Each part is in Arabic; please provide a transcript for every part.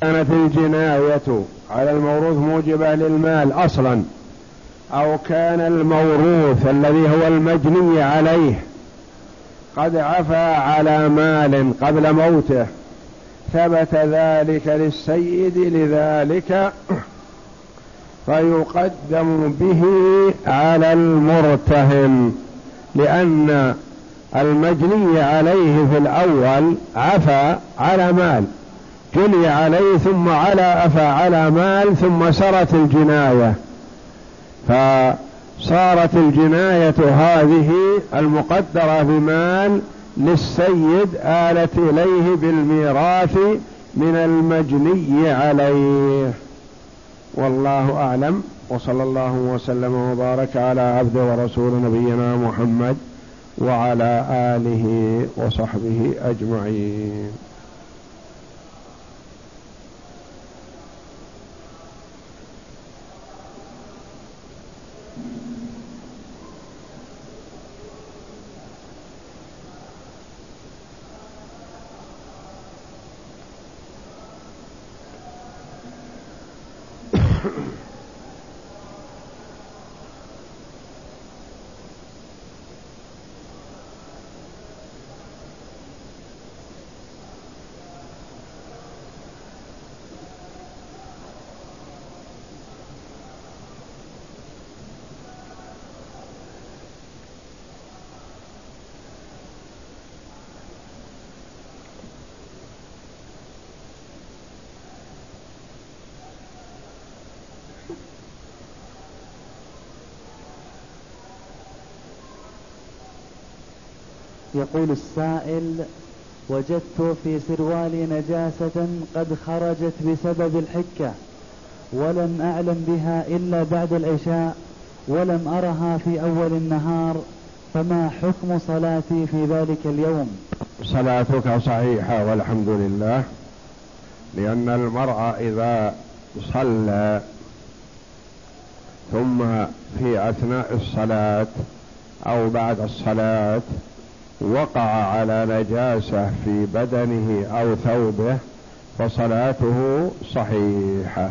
كانت الجناية على الموروث موجبة للمال أصلا أو كان الموروث الذي هو المجني عليه قد عفى على مال قبل موته ثبت ذلك للسيد لذلك فيقدم به على المرتهن لأن المجني عليه في الأول عفى على مال. جني عليه ثم على أفى على مال ثم سرت الجناية. فصارت الجناية هذه المقدرة بمال للسيد آلت إليه بالميراث من المجني عليه. والله أعلم. وصلى الله وسلم وبارك على عبد ورسول نبينا محمد وعلى آله وصحبه أجمعين. يقول السائل وجدت في سروالي نجاسة قد خرجت بسبب الحكة ولم أعلم بها إلا بعد العشاء ولم أرها في أول النهار فما حكم صلاتي في ذلك اليوم؟ صلاتك صحيحة والحمد لله لأن المرأة إذا صلى ثم في أثناء الصلاة أو بعد الصلاة وقع على نجاسة في بدنه أو ثوبه فصلاته صحيحة.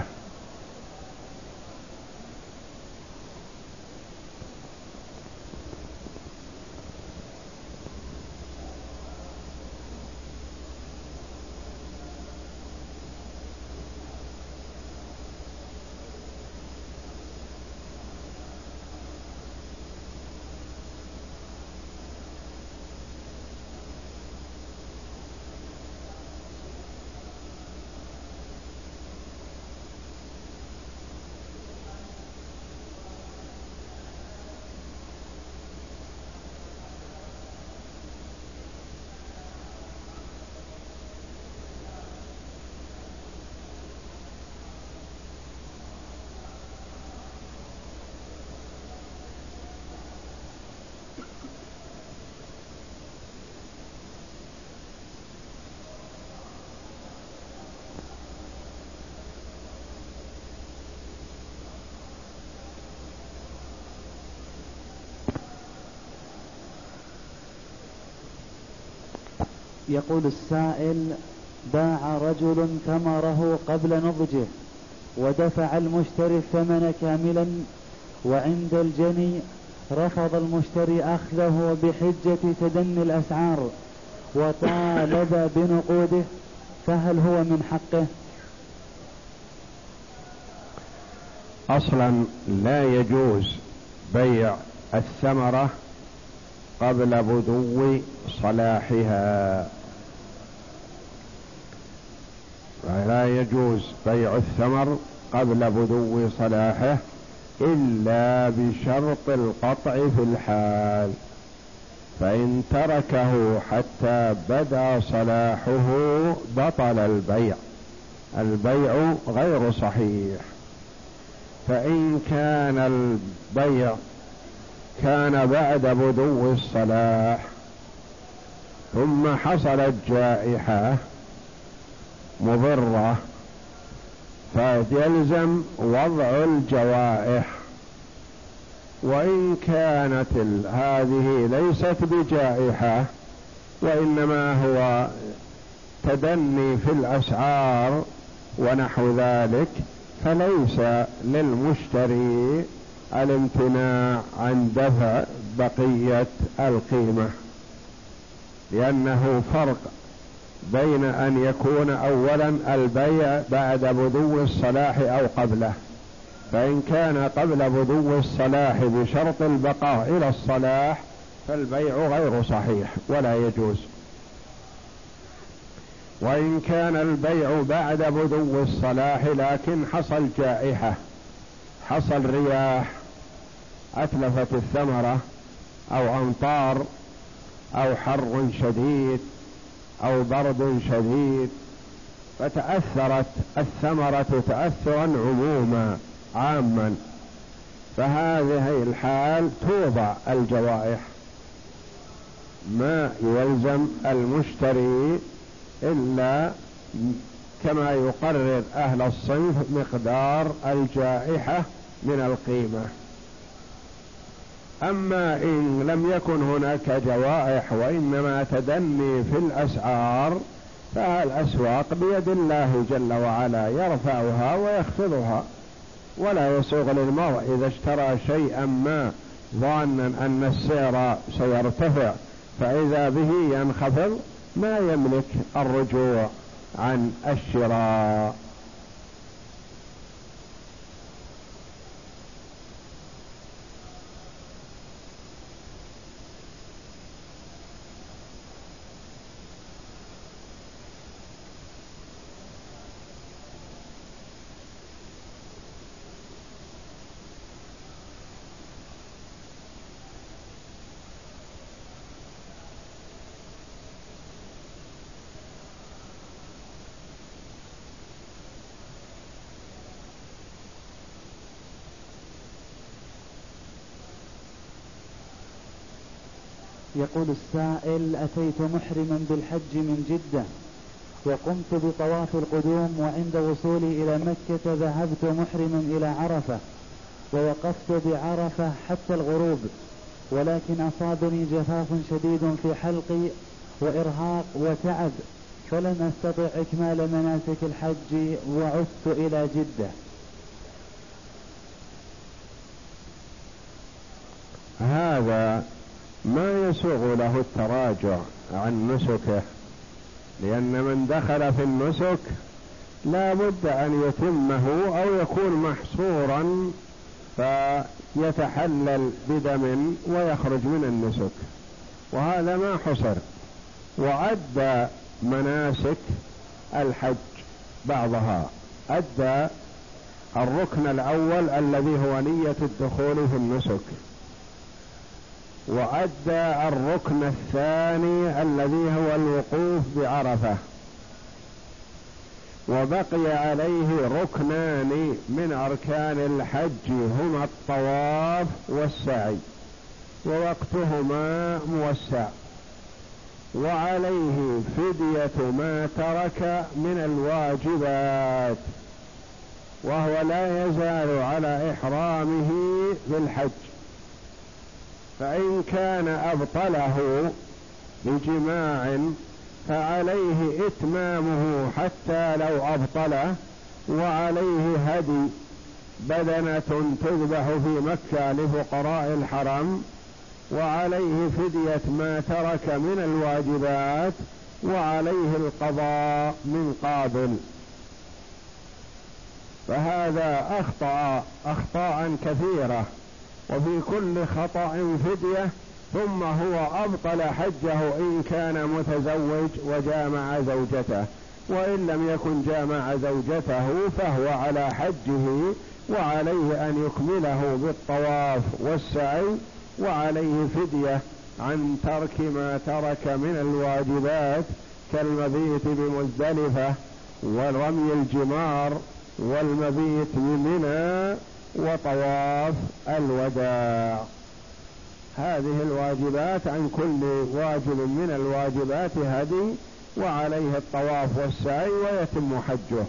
يقول السائل باع رجل ثمره قبل نضجه ودفع المشتري الثمن كاملا وعند الجني رفض المشتري أخذه بحجة تدني الأسعار وطالب بنقوده فهل هو من حقه؟ أصلا لا يجوز بيع الثمرة قبل بدو صلاحها. ولا يجوز بيع الثمر قبل بدو صلاحه إلا بشرط القطع في الحال. فإن تركه حتى بدا صلاحه بطل البيع. البيع غير صحيح. فإن كان البيع كان بعد بدو الصلاح ثم حصلت جائحة مضرة فيلزم وضع الجوائح. وإن كانت هذه ليست بجائحة وإنما هو تدني في الأسعار ونحو ذلك فليس للمشتري الامتناع عن دفع بقية القيمة لأنه فرق بين أن يكون أولا البيع بعد بدو الصلاح أو قبله. فإن كان قبل بدو الصلاح بشرط البقاء إلى الصلاح فالبيع غير صحيح ولا يجوز. وإن كان البيع بعد بدو الصلاح لكن حصل جائحة حصل رياح أتلفت الثمرة أو أمطار أو حر شديد أو برد شديد فتأثرت الثمرة تأثرا عموما عاما. فهذه الحال توضع الجوائح. ما يلزم المشتري إلا كما يقرر أهل الصنف مقدار الجائحة من القيمة. أما إن لم يكن هناك جوائح وإنما تدني في الأسعار فالأسواق بيد الله جل وعلا يرفعها ويخفضها ولا يسوغ للمرء إذا اشترى شيئا ما ظانا أن السعر سيرتفع فإذا به ينخفض ما يملك الرجوع عن الشراء. يقول السائل أتيت محرما بالحج من جدة وقمت بطواف القدوم وعند وصولي إلى مكة ذهبت محرما إلى عرفة ووقفت بعرفة حتى الغروب ولكن أصابني جفاف شديد في حلقي وإرهاق وتعب فلم أستطع إكمال مناسك الحج وعدت إلى جدة. هذا ما يسوغ له التراجع عن نسكه لأن من دخل في النسك لا بد أن يتمه أو يكون محصورا فيتحلل بدم ويخرج من النسك. وهذا ما حصر. وأدى مناسك الحج بعضها. أدى الركن الأول الذي هو نية الدخول في النسك. وأدى الركن الثاني الذي هو الوقوف بعرفة. وبقي عليه ركنان من أركان الحج هما الطواف والسعي ووقتهما موسع. وعليه فدية ما ترك من الواجبات وهو لا يزال على إحرامه بالحج فإن كان أبطله بجماع فعليه إتمامه حتى لو أبطله وعليه هدي بدنة تذبح في مكة لفقراء الحرم وعليه فدية ما ترك من الواجبات وعليه القضاء من قابل. فهذا أخطأ أخطاء كثيرة. وفي كل خطأ فدية ثم هو أبطل حجه إن كان متزوج وجامع زوجته. وإن لم يكن جامع زوجته فهو على حجه وعليه أن يكمله بالطواف والسعي وعليه فدية عن ترك ما ترك من الواجبات كالمبيت بمزدلفة ورمي الجمار والمبيت بمنى وطواف الوداع. هذه الواجبات عن كل واجب من الواجبات هدي وعليه الطواف والسعي ويتم حجه.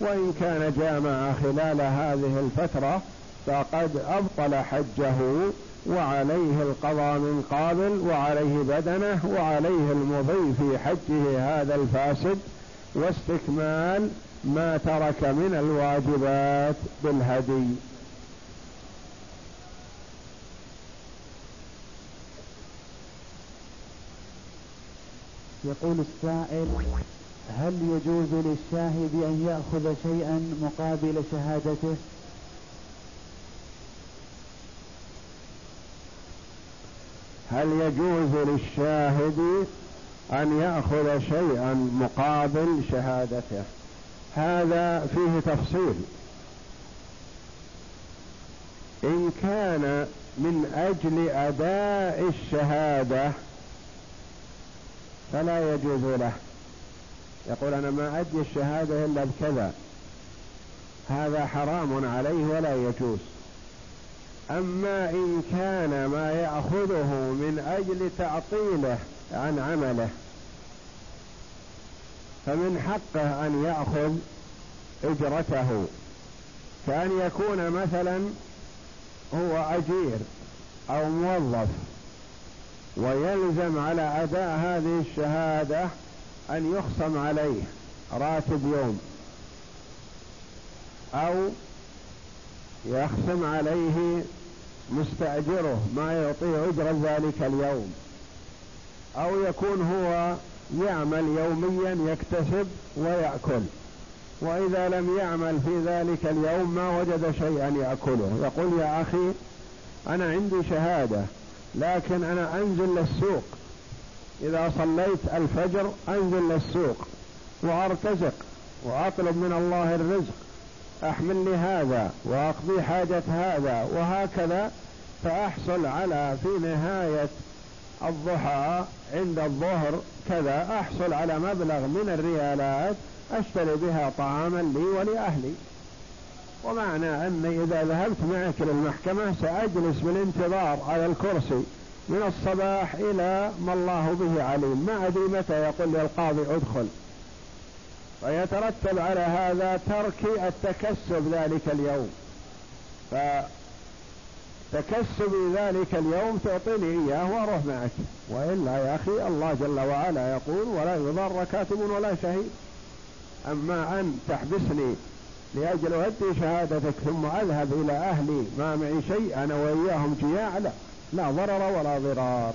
وإن كان جامع خلال هذه الفترة فقد أبطل حجه وعليه القضاء من قابل وعليه بدنه وعليه المضي في حجه هذا الفاسد واستكمال ما ترك من الواجبات بالهدي. يقول السائل هل يجوز للشاهد أن يأخذ شيئا مقابل شهادته؟ هل يجوز للشاهد أن يأخذ شيئا مقابل شهادته؟ هذا فيه تفصيل. إن كان من أجل أداء الشهادة فلا يجوز له. يقول أنا ما أدي الشهادة إلا بكذا. هذا حرام عليه ولا يجوز. أما إن كان ما يأخذه من أجل تعطيله عن عمله فمن حقه أن يأخذ أجرته. كأن يكون مثلا هو أجير أو موظف. ويلزم على أداء هذه الشهادة أن يخصم عليه راتب يوم أو يخصم عليه مستأجره ما يعطيه أجرة ذلك اليوم أو يكون هو يعمل يوميا يكتسب ويأكل وإذا لم يعمل في ذلك اليوم ما وجد شيئا يأكله يقول يا أخي أنا عندي شهادة لكن أنا أنزل للسوق. إذا صليت الفجر أنزل للسوق وأرتزق وأطلب من الله الرزق. أحمل لي هذا وأقضي حاجة هذا وهكذا فأحصل على في نهاية الضحى عند الظهر كذا. أحصل على مبلغ من الريالات أشتري بها طعاما لي ولأهلي. ومعنى أني إذا ذهبت معك للمحكمة سأجلس بالانتظار على الكرسي من الصباح إلى ما الله به عليم. ما أدري متى يقول لي القاضي ادخل. فيترتب على هذا ترك التكسب ذلك اليوم. فتكسبي ذلك اليوم تعطيني إياه وأروح معك. وإلا يا أخي الله جل وعلا يقول ولا يضر كاتب ولا شهيد. أما أن تحبسني لأجل أؤدي شهادتك ثم أذهب إلى أهلي ما معي شيء أنا وإياهم جياع لا لا ضرر ولا ضرار.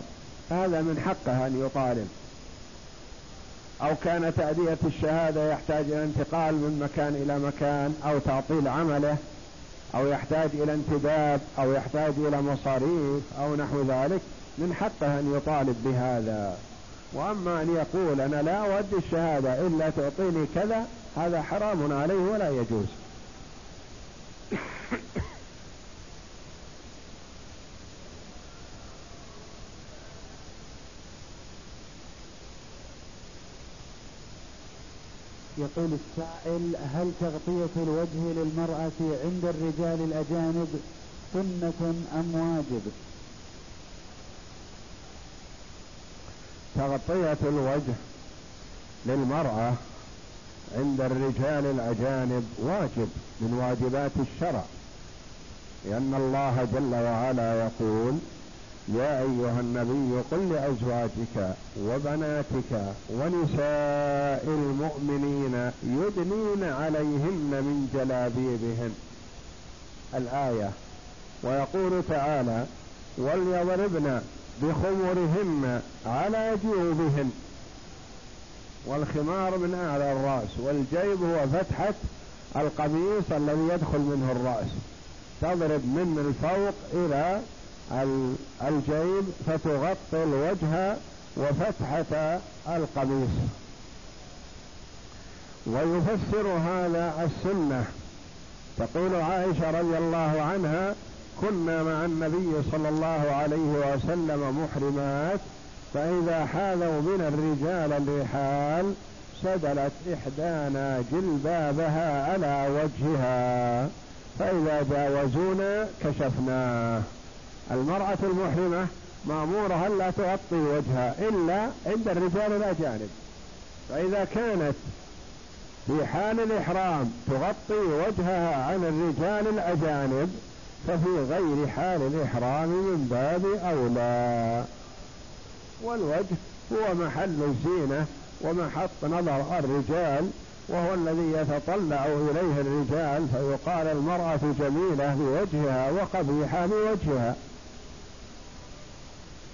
هذا من حقه أن يطالب. أو كان تأدية الشهادة يحتاج إلى انتقال من مكان إلى مكان أو تعطيل عمله أو يحتاج إلى انتداب أو يحتاج إلى مصاريف أو نحو ذلك. من حقه أن يطالب بهذا. وأما أن يقول أنا لا أودي الشهادة إلا تعطيني كذا هذا حرام عليه ولا يجوز. يقول السائل هل تغطية الوجه للمرأة عند الرجال الأجانب سنة أم واجب؟ تغطية الوجه للمرأة عند الرجال الأجانب واجب من واجبات الشرع لأن الله جل وعلا يقول يا أيها النبي قل لأزواجك وبناتك ونساء المؤمنين يدنين عليهن من جلابيبهن. الآية. ويقول تعالى وليضربن بخمرهن على جيوبهن والخمار من أعلى الرأس والجيب هو فتحة القميص الذي يدخل منه الرأس. تضرب من الفوق إلى الجيب فتغطي الوجه وفتحة القميص. ويفسر هذا السنة. تقول عائشة رضي الله عنها كنا مع النبي صلى الله عليه وسلم محرمات فإذا حاذوا من الرجال الرحال سدلت إحدانا جلبابها على وجهها فإذا جاوزونا كشفناه. المرأة المحرمة مأمورة ألا تغطي وجهها إلا عند الرجال الأجانب فإذا كانت في حال الإحرام تغطي وجهها عن الرجال الأجانب ففي غير حال الإحرام من باب أولى. والوجه هو محل الزينة ومحط نظر الرجال وهو الذي يتطلع إليه الرجال فيقال المرأة جميلة بوجهها وقبيحة بوجهها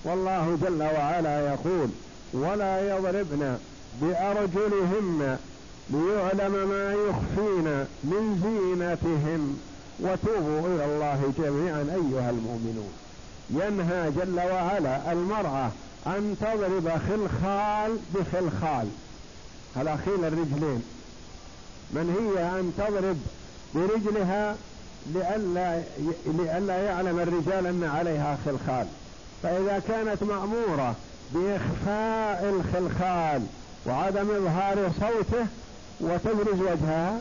والله جل وعلا يقول ولا يضربن بأرجلهن ليعلم ما يخفين من زينتهن وتوبوا إلى الله جميعا أيها المؤمنون. ينهى جل وعلا المرأة أن تضرب خلخال بخلخال خلاخيل الرجلين؟ من هي أن تضرب برجلها لئلا لئلا يعلم الرجال أن عليها خلخال فإذا كانت مأمورة بإخفاء الخلخال وعدم إظهار صوته وتبرز وجهها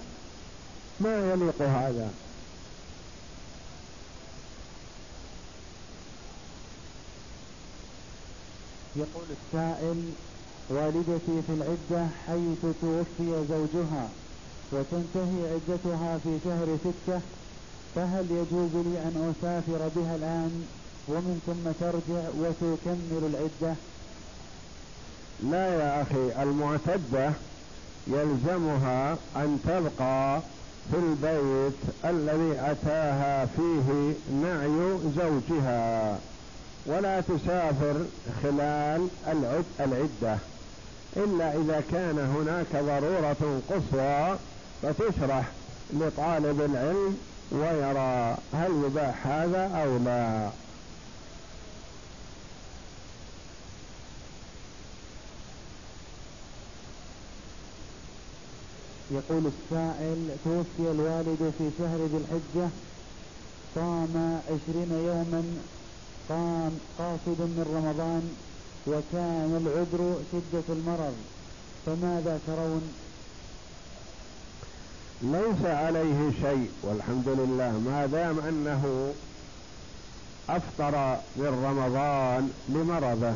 ما يليق هذا؟ يقول السائل والدتي في العدة حيث توفي زوجها وتنتهي عدتها في شهر ستة فهل يجوز لي أن أسافر بها الآن ومن ثم ترجع وتكمل العدة؟ لا يا أخي المعتدة يلزمها أن تبقى في البيت الذي أتاها فيه نعي زوجها. ولا تسافر خلال العدة. إلا إذا كان هناك ضرورة قصوى فتشرح لطالب العلم ويرى هل يباح هذا أو لا. يقول السائل توفي الوالد في شهر ذي الحجة صام عشرين يوما قام قاصد من رمضان وكان العذر شدة المرض فماذا ترون؟ ليس عليه شيء والحمد لله ما دام أنه أفطر من رمضان لمرضه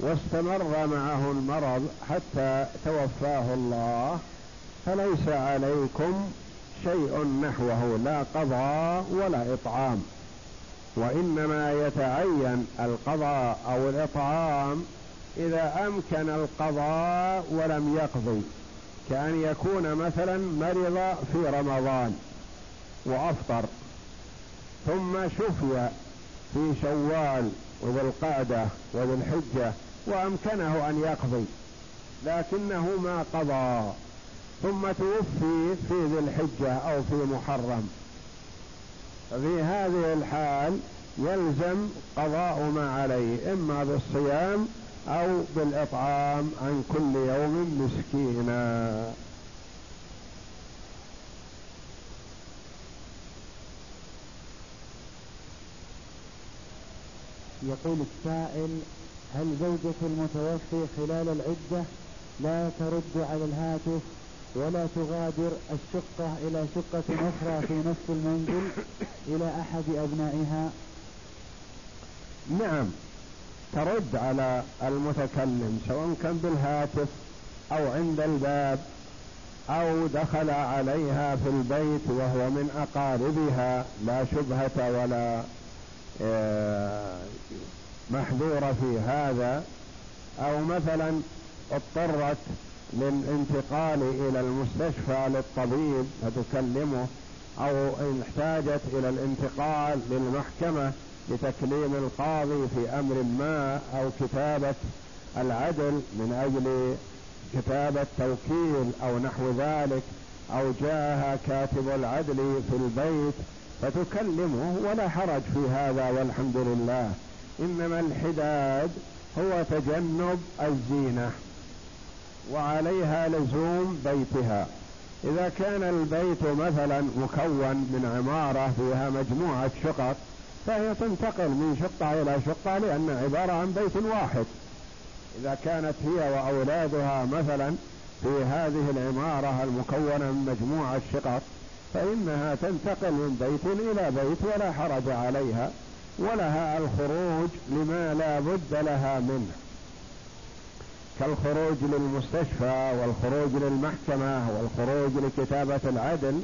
واستمر معه المرض حتى توفاه الله فليس عليكم شيء نحوه لا قضاء ولا إطعام. وإنما يتعين القضاء أو الإطعام إذا أمكن القضاء ولم يقضي كأن يكون مثلا مرض في رمضان وأفطر ثم شفي في شوال وذي القعدة وذي الحجة وأمكنه أن يقضي لكنه ما قضى ثم توفي في ذي الحجة أو في محرم. في هذه الحال يلزم قضاء ما عليه إما بالصيام أو بالإطعام عن كل يوم مسكينا. يقول السائل هل زوجة المتوفي خلال العدة لا ترد على الهاتف ولا تغادر الشقة إلى شقة أخرى في نفس المنزل إلى أحد أبنائها. نعم. ترد على المتكلم سواء كان بالهاتف أو عند الباب أو دخل عليها في البيت وهو من أقاربها لا شبهة ولا آه، محذور في هذا. أو مثلا اضطرت للانتقال إلى المستشفى للطبيب فتكلمه أو إن احتاجت إلى الانتقال للمحكمة لتكليم القاضي في أمر ما أو كتابة العدل من أجل كتابة توكيل أو نحو ذلك أو جاءها كاتب العدل في البيت فتكلمه ولا حرج في هذا والحمد لله. إنما الحداد هو تجنب الزينة. وعليها لزوم بيتها. إذا كان البيت مثلا مكون من عمارة فيها مجموعة شقق فهي تنتقل من شقة إلى شقة لأن عبارة عن بيت واحد. إذا كانت هي وأولادها مثلا في هذه العمارة المكونة من مجموعة شقق فإنها تنتقل من بيت إلى بيت ولا حرج عليها ولها الخروج لما لا بد لها منه. كالخروج للمستشفى والخروج للمحكمة والخروج لكتابة العدل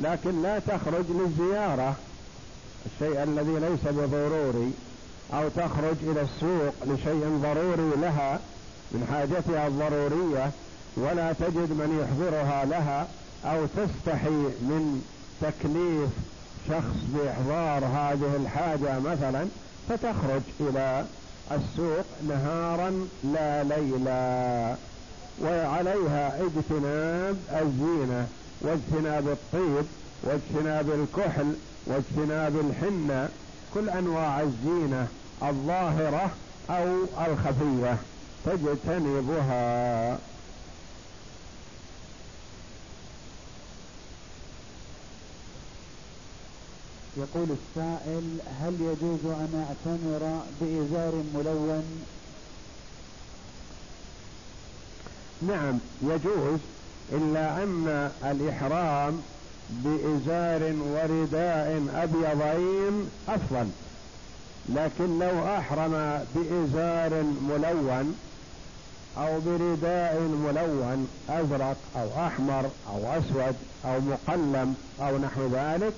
لكن لا تخرج للزيارة الشيء الذي ليس بضروري أو تخرج إلى السوق لشيء ضروري لها من حاجتها الضرورية ولا تجد من يحضرها لها أو تستحي من تكليف شخص بإحضار هذه الحاجة مثلا فتخرج إلى السوق نهارا لا ليلا وعليها اجتناب الزينة واجتناب الطيب واجتناب الكحل واجتناب الحنة كل أنواع الزينة الظاهرة أو الخفية تجتنبها. يقول السائل هل يجوز أن أعتمر بإزار ملون؟ نعم يجوز إلا أن الإحرام بإزار ورداء أبيضين أفضل لكن لو أحرم بإزار ملون أو برداء ملون أزرق أو أحمر أو أسود أو مقلم أو نحو ذلك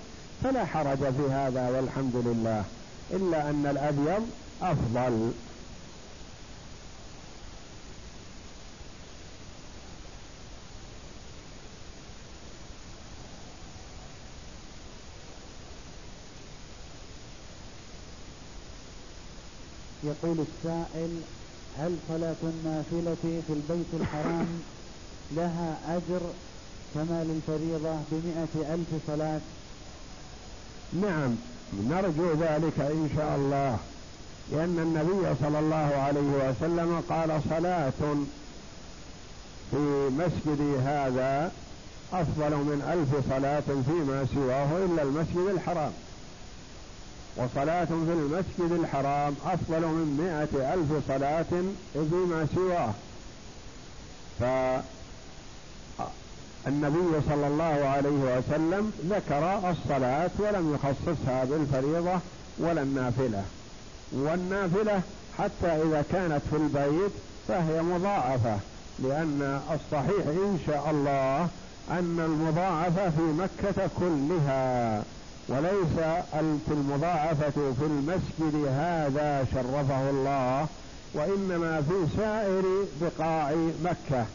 فلا حرج في هذا والحمد لله إلا أن الأبيض أفضل. يقول السائل هل صلاة النافلة في البيت الحرام لها أجر كما للفريضة بمئة ألف صلاة؟ نعم نرجو ذلك إن شاء الله. لأن النبي صلى الله عليه وسلم قال صلاة في مسجدي هذا أفضل من ألف صلاة فيما سواه إلا المسجد الحرام. وصلاة في المسجد الحرام أفضل من مائة ألف صلاة فيما سواه. فالنبي صلى الله عليه وسلم ذكر الصلاة ولم يخصصها بالفريضة ولا النافلة. والنافلة حتى إذا كانت في البيت فهي مضاعفة لأن الصحيح إن شاء الله أن المضاعفة في مكة كلها وليس المضاعفة في المسجد هذا شرفه الله وإنما في سائر بقاع مكة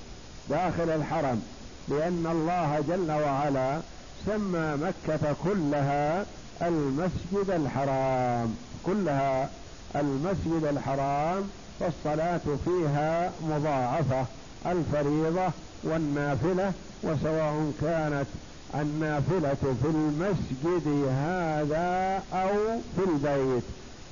داخل الحرم. لأن الله جل وعلا سمى مكة كلها المسجد الحرام كلها المسجد الحرام فالصلاة فيها مضاعفة الفريضة والنافلة وسواء كانت النافلة في المسجد هذا أو في البيت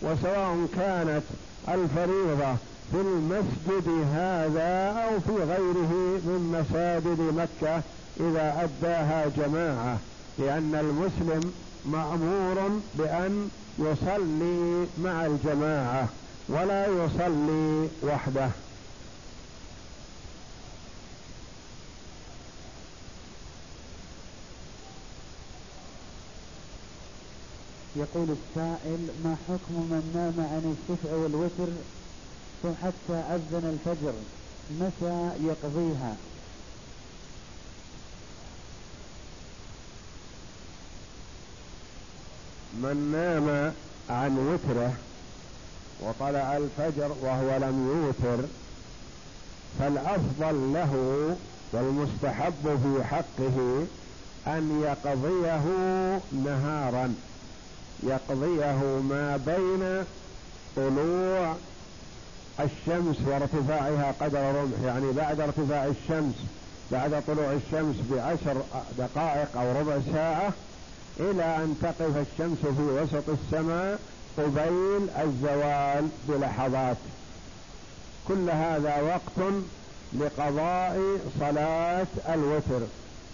وسواء كانت الفريضة في المسجد هذا أو في غيره من مساجد مكة إذا أداها جماعة لأن المسلم مأمور بأن يصلي مع الجماعة ولا يصلي وحده. يقول السائل ما حكم من نام عن الشفع والوتر حتى أذن الفجر متى يقضيها؟ من نام عن وتره وطلع الفجر وهو لم يوتر فالأفضل له والمستحب في حقه أن يقضيه نهارا يقضيه ما بين طلوع الشمس وارتفاعها قدر رمح يعني بعد ارتفاع الشمس بعد طلوع الشمس بعشر دقائق أو ربع ساعة إلى أن تقف الشمس في وسط السماء قبيل الزوال بلحظات. كل هذا وقت لقضاء صلاة الوتر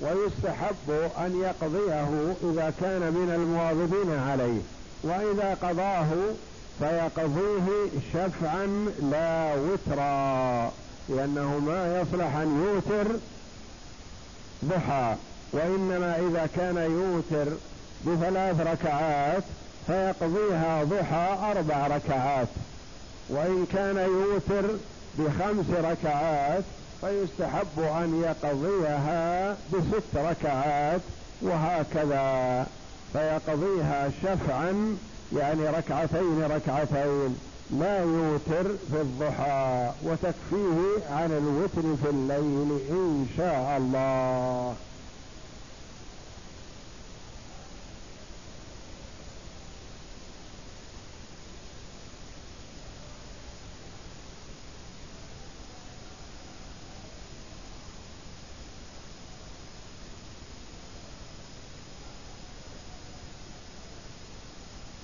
ويستحب أن يقضيه إذا كان من المواظبين عليه. وإذا قضاه فيقضيه شفعا لا وترا لأنه ما يصلح أن يوتر ضحى وإنما إذا كان يوتر بثلاث ركعات فيقضيها ضحى أربع ركعات وإن كان يوتر بخمس ركعات فيستحب أن يقضيها بست ركعات وهكذا فيقضيها شفعا يعني ركعتين ركعتين لا يوتر في الضحى وتكفيه عن الوتر في الليل إن شاء الله.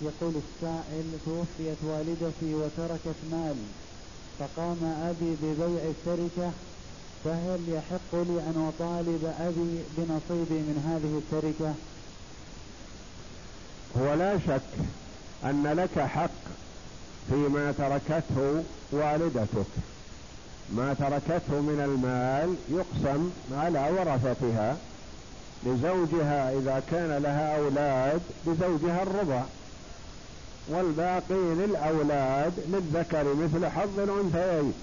يقول السائل توفيت والدتي وتركت مال فقام أبي ببيع التركة فهل يحق لي أن أطالب أبي بنصيبي من هذه التركة لا شك أن لك حق فيما تركته والدتك. ما تركته من المال يقسم على ورثتها لزوجها إذا كان لها أولاد لزوجها الربع. والباقي للأولاد للذكر مثل حظ الأنثيين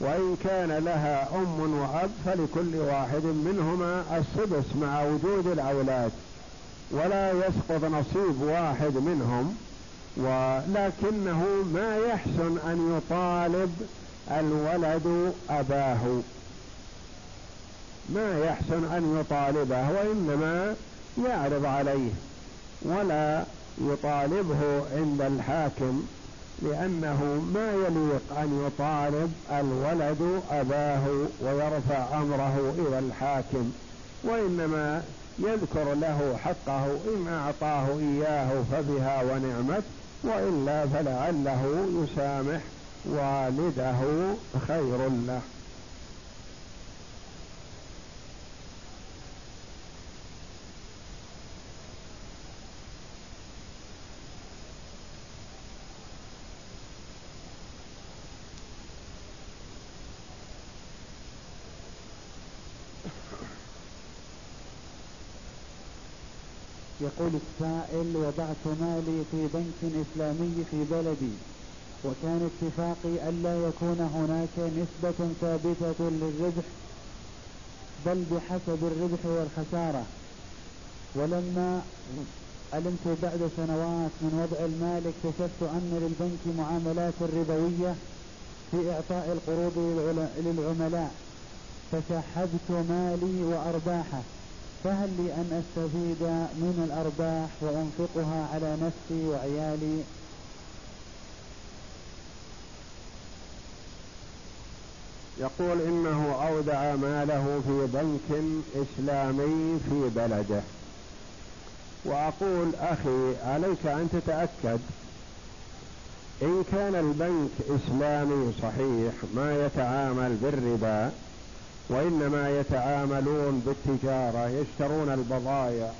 وإن كان لها أم وأب فلكل واحد منهما السدس مع وجود الأولاد ولا يسقط نصيب واحد منهم ولكنه ما يحسن أن يطالب الولد أباه. ما يحسن أن يطالبه وإنما يعرض عليه ولا يطالبه عند الحاكم لأنه ما يليق أن يطالب الولد أباه ويرفع أمره إلى الحاكم وإنما يذكر له حقه إن أعطاه إياه فبها ونعمت وإلا فلعله يسامح والده خير له. يقول السائل وضعت مالي في بنك إسلامي في بلدي. وكان اتفاقي ألا يكون هناك نسبة ثابتة للربح بل بحسب الربح والخسارة. ولما علمت بعد سنوات من وضع المال اكتشفت أن للبنك معاملات ربوية في إعطاء القروض للعملاء. فسحبت مالي وأرباحه. فهل لي أن أستفيد من الأرباح وأنفقها على نفسي وعيالي؟ يقول إنه أودع ماله في بنك إسلامي في بلده. وأقول أخي عليك أن تتأكد. إن كان البنك إسلامي صحيح ما يتعامل بالربا وإنما يتعاملون بالتجارة يشترون البضائع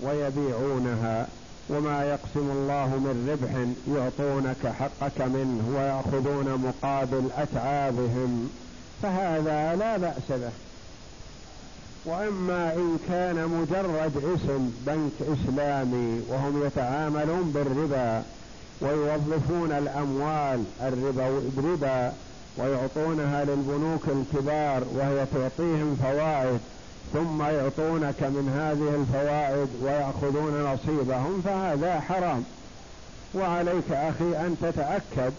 ويبيعونها وما يقسم الله من ربح يعطونك حقك منه ويأخذون مقابل أتعابهم. فهذا لا بأس به. وأما إن كان مجرد اسم بنك إسلامي وهم يتعاملون بالربا ويوظفون الأموال الربا ويعطونها للبنوك الكبار وهي تعطيهم فوائد ثم يعطونك من هذه الفوائد ويأخذون نصيبهم فهذا حرام. وعليك أخي أن تتأكد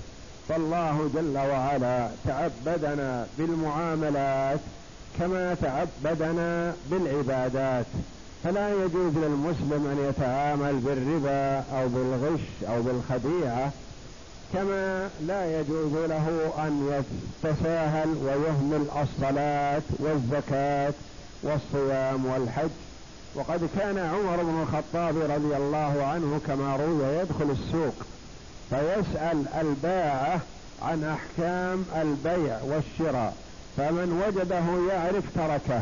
فالله جل وعلا تعبدنا بالمعاملات كما تعبدنا بالعبادات. فلا يجوز للمسلم أن يتعامل بالربا أو بالغش أو بالخديعة كما لا يجوز له أن يتساهل ويهمل الصلاة والزكاة والصيام والحج. وقد كان عمر بن الخطاب رضي الله عنه كما روي يدخل السوق فيسأل الباعة عن أحكام البيع والشراء. فمن وجده يعرف تركه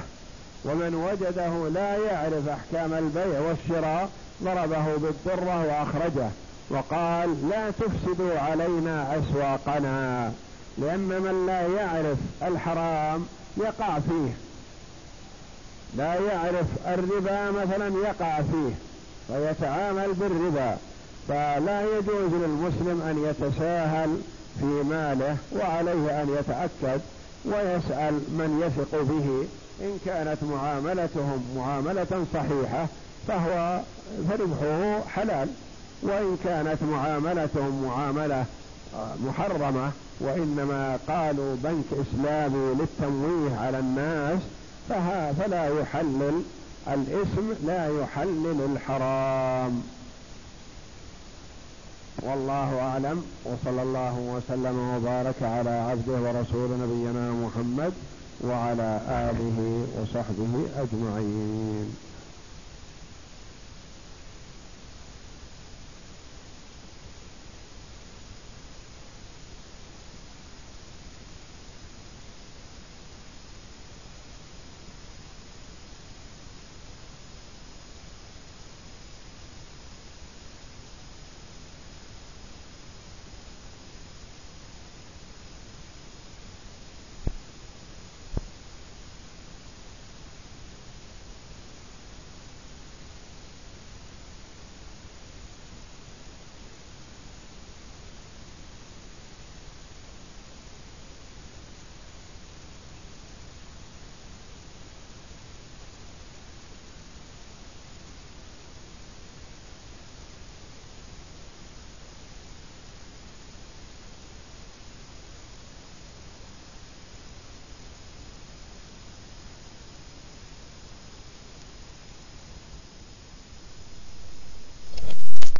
ومن وجده لا يعرف أحكام البيع والشراء ضربه بالدرة وأخرجه. وقال لا تفسدوا علينا أسواقنا لأن من لا يعرف الحرام يقع فيه. لا يعرف الربا مثلا يقع فيه فيتعامل بالربا. فلا يجوز للمسلم أن يتساهل في ماله وعليه أن يتأكد ويسأل من يثق به. إن كانت معاملتهم معاملة صحيحة فهو فربحه حلال. وإن كانت معاملتهم معاملة محرمة وإنما قالوا بنك إسلامي للتمويه على الناس فها فلا يحلل الاسم لا يحلل الحرام. والله أعلم وصلى الله وسلم وبارك على عبده ورسول نبينا محمد وعلى آله وصحبه أجمعين.